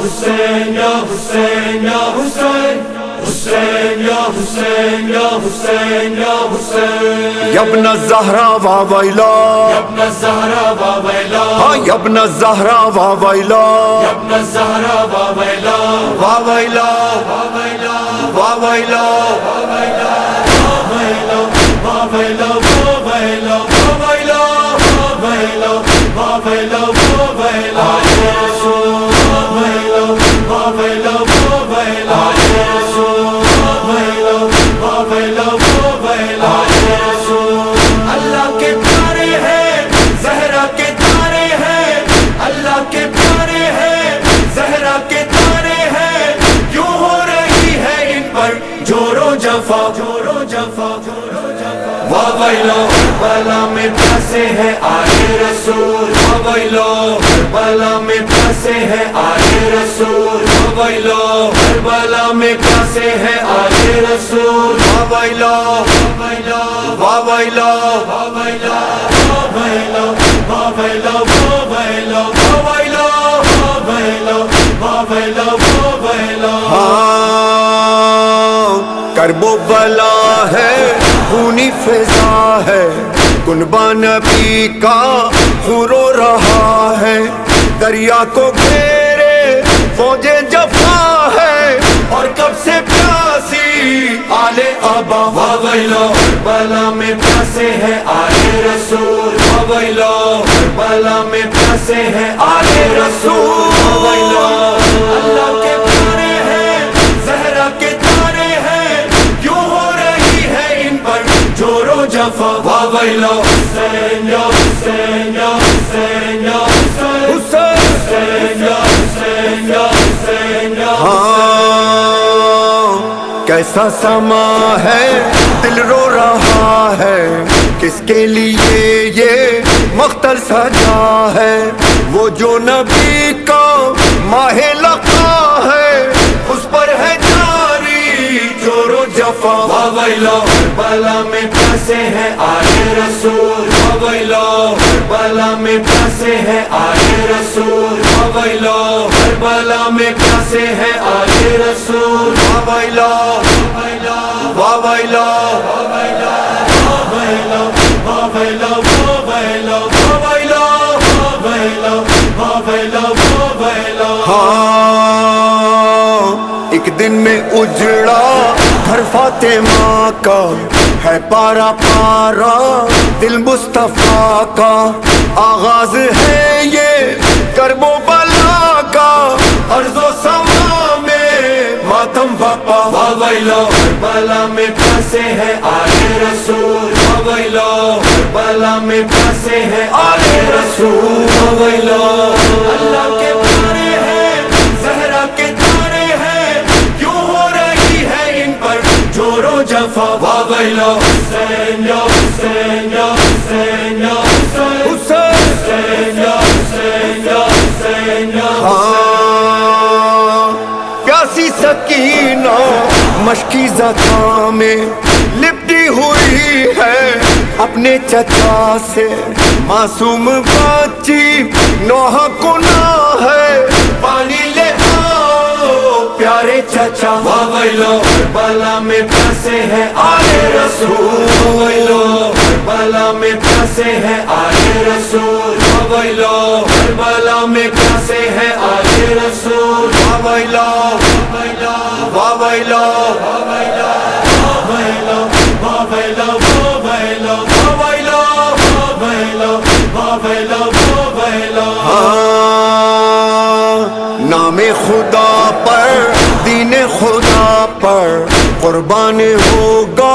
Hussein, Ya Hussein, Ya Hussein. Hussein, Ya Hussein, Ya Hussein, Ya Hussein. Ya ibn Zahra wa Waila. Ya ibn Zahra wa Waila. Ha, ya ibn Zahra wa Waila. Ya ibn Zahra wa Waila. Wa Waila, wa Waila, wa Waila. बलो बला में फंसे हैं आले रसूल बलो बला में फंसे हैं आले रसूल बलो बला में फंसे हैं आले रसूल बलो बलो बलो बलो बलो बलो बलो बलो करबो बला है खूनी फिजा है। कुनबा नबी का रो रहा है। दरिया को घेरे, फौजे जफा है। और कब से प्यासी, आले अबा वावैलो बला में प्यासे हैं आले रसूल। वावैलो बला में प्यासे हैं आले रसूल। वावैलो अल्लाह के हाँ, कैसा समा है? दिल रो रहा है। किसके लिए ये मख्तर सजा है? वो जो नबी का माहे लगा है। जफा वावैलो बला में प्यासे हैं आए रसूल वावैलो बला में प्यासे हैं आए रसूल वावैलो बला में प्यासे हैं आए रसूल वावैलो वावैलो वावैलो वावैलो हाँ एक दिन में उजड़ा घर फातिमा का है पारा पारा, दिल मुस्तफ़ा का। आगाज़ है ये करबो बला का, अर्जो समा में मातम बापा। वावैलो बला में प्यासे हैं आए रसूल। वावैलो बला में प्यासे हैं आए रसूल। वावैलो अल्लाह के हाँ, प्यासी सकीना, मशकी जखा में लिपटी हुई है। अपने चचा से मासूम बातचीत नोहा कोना है। चचा वावैलो बला में प्यासे हैं आए रसूल वावैलो बला में प्यासे हैं आए रसूल वावैलो बला में प्यासे हैं आए रसूल वावैला वावैलो वावैला वावैलो वावैलो वावैलो वावैलो वावैलो वावैलो कुर्बान होगा,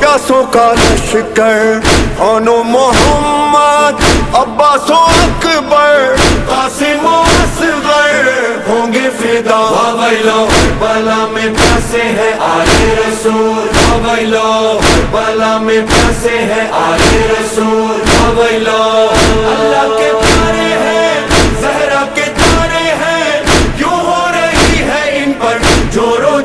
प्यासों का लश्कर। अनो मोहम्मद, अब्बासो अकबर। कासिम असगर होंगे फिदा। वावैलो बला में प्यासे हैं आए रसूल। वावैलो बला में प्यासे हैं आए रसूल। वावैलो अल्लाह के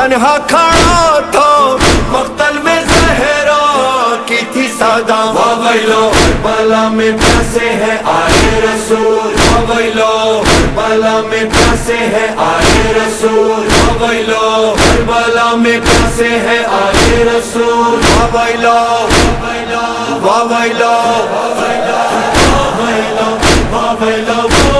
खड़ा था मख्तल में जहरा की थी सादा। वावैलो करबला में प्यासे हैं आए रसूल। वावैलो करबला में प्यासे हैं आए रसूल। वावैलो करबला में प्यासे हैं आए रसूल। वावैलो वावैलो वावैलो वावैलो वावैलो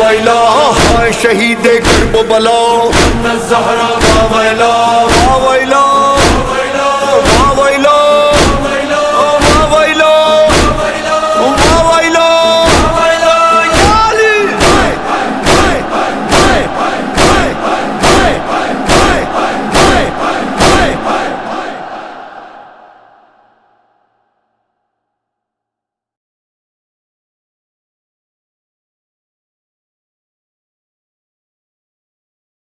वैला शहीद कर्ब बला वैला वैला